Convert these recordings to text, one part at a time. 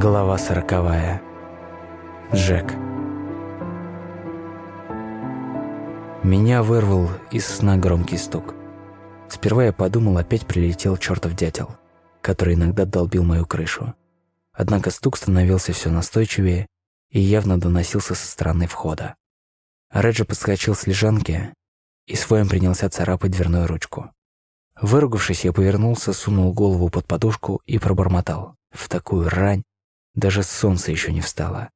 Глава сороковая. Джек. Меня вырвал из сна громкий стук. Сперва я подумал, опять прилетел чертов дятел, который иногда долбил мою крышу. Однако стук становился все настойчивее и явно доносился со стороны входа. Реджи подскочил с лежанки и своим принялся царапать дверную ручку. Выругавшись, я повернулся, сунул голову под подушку и пробормотал. В такую рань даже солнце еще не встало.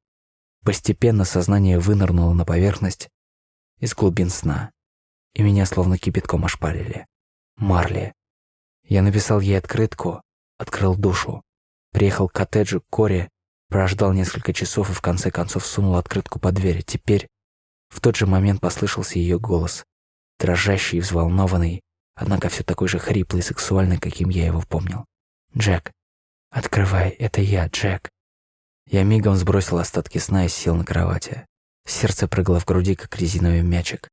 Постепенно сознание вынырнуло на поверхность из глубин сна, и меня словно кипятком ошпарили. Марли. Я написал ей открытку, открыл душу, приехал к коттеджу к Коре, прождал несколько часов и в конце концов сунул открытку под дверь. Теперь в тот же момент послышался ее голос, дрожащий и взволнованный, однако все такой же хриплый и сексуальный, каким я его помнил. «Джек, открывай, это я, Джек». Я мигом сбросил остатки сна и сел на кровати. Сердце прыгало в груди, как резиновый мячик.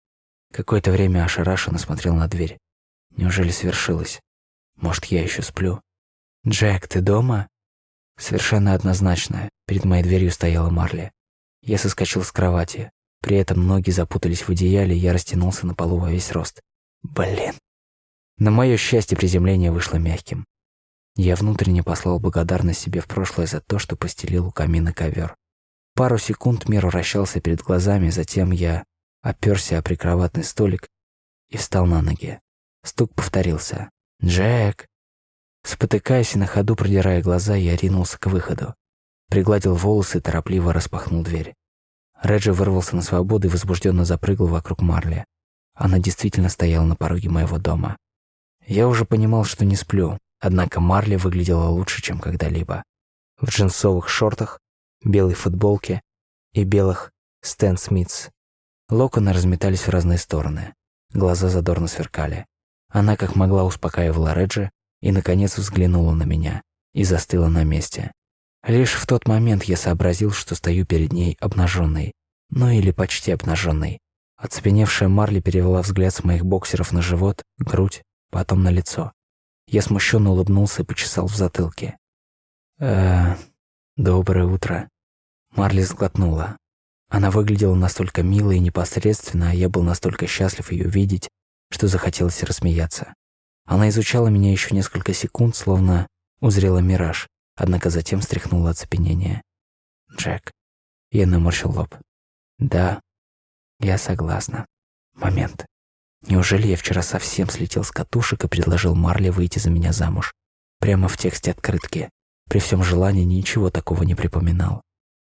Какое-то время ошарашенно смотрел на дверь. Неужели свершилось? Может, я еще сплю? «Джек, ты дома?» Совершенно однозначно. Перед моей дверью стояла Марли. Я соскочил с кровати. При этом ноги запутались в одеяле, и я растянулся на полу во весь рост. Блин. На мое счастье, приземление вышло мягким. Я внутренне послал благодарность себе в прошлое за то, что постелил у камина ковер. Пару секунд мир вращался перед глазами, затем я оперся о прикроватный столик и встал на ноги. Стук повторился. «Джек!» Спотыкаясь и на ходу продирая глаза, я ринулся к выходу. Пригладил волосы и торопливо распахнул дверь. Реджи вырвался на свободу и возбужденно запрыгал вокруг Марли. Она действительно стояла на пороге моего дома. Я уже понимал, что не сплю, Однако Марли выглядела лучше, чем когда-либо. В джинсовых шортах, белой футболке и белых Стэн Смитс. Локоны разметались в разные стороны. Глаза задорно сверкали. Она как могла успокаивала Реджи и, наконец, взглянула на меня и застыла на месте. Лишь в тот момент я сообразил, что стою перед ней обнаженной, ну или почти обнаженной. Оцепеневшая Марли перевела взгляд с моих боксеров на живот, грудь, потом на лицо. Я смущенно улыбнулся и почесал в затылке. э доброе утро». Марли сглотнула. Она выглядела настолько мило и непосредственно, а я был настолько счастлив ее видеть, что захотелось рассмеяться. Она изучала меня еще несколько секунд, словно узрела мираж, однако затем стряхнула оцепенение. «Джек». Я наморщил лоб. «Да, я согласна. Момент. Неужели я вчера совсем слетел с катушек и предложил Марле выйти за меня замуж? Прямо в тексте открытки. При всем желании ничего такого не припоминал.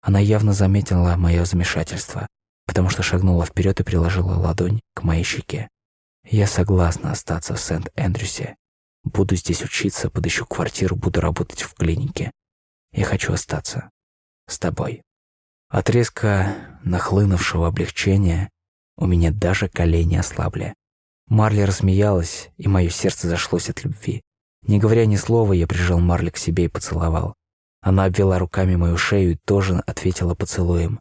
Она явно заметила мое замешательство, потому что шагнула вперед и приложила ладонь к моей щеке. Я согласна остаться в Сент-Эндрюсе. Буду здесь учиться, подыщу квартиру, буду работать в клинике. Я хочу остаться с тобой. От резко нахлынувшего облегчения у меня даже колени ослабли. Марли рассмеялась, и мое сердце зашлось от любви. Не говоря ни слова, я прижал Марли к себе и поцеловал. Она обвела руками мою шею и тоже ответила поцелуем.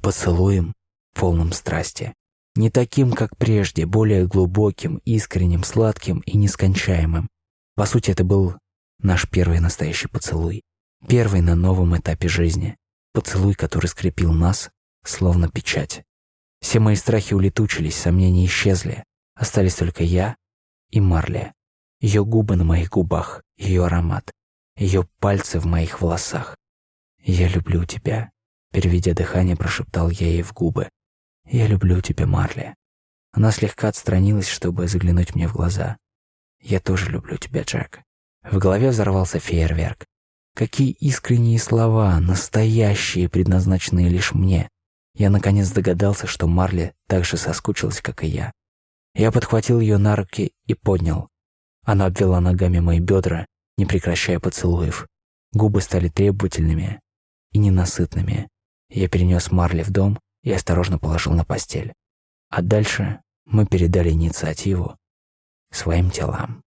Поцелуем, полным страсти. Не таким, как прежде, более глубоким, искренним, сладким и нескончаемым. По сути, это был наш первый настоящий поцелуй. Первый на новом этапе жизни. Поцелуй, который скрепил нас, словно печать. Все мои страхи улетучились, сомнения исчезли. Остались только я и Марли. Ее губы на моих губах, ее аромат, ее пальцы в моих волосах. «Я люблю тебя», — переведя дыхание, прошептал я ей в губы. «Я люблю тебя, Марли». Она слегка отстранилась, чтобы заглянуть мне в глаза. «Я тоже люблю тебя, Джек». В голове взорвался фейерверк. Какие искренние слова, настоящие, предназначенные лишь мне. Я наконец догадался, что Марли так же соскучилась, как и я. Я подхватил ее на руки и поднял. Она обвела ногами мои бедра, не прекращая поцелуев. Губы стали требовательными и ненасытными. Я перенес Марли в дом и осторожно положил на постель. А дальше мы передали инициативу своим телам.